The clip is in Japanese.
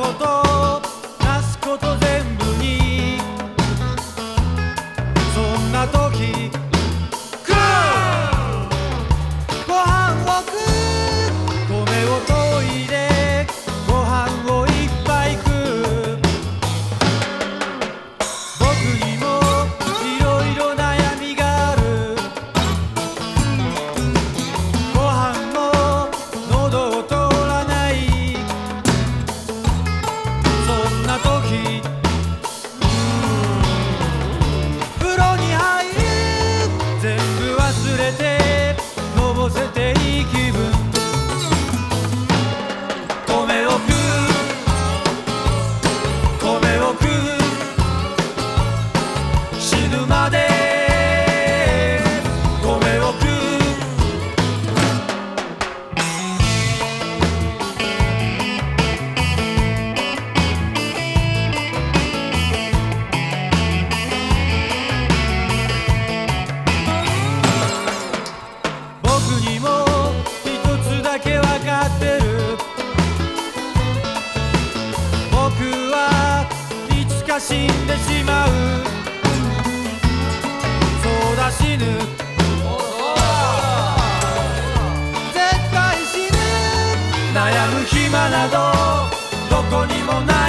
ことなすこと全部に。そんな時死んでしまう。そうだ死ぬ。絶対死ぬ。悩む暇などどこにもない。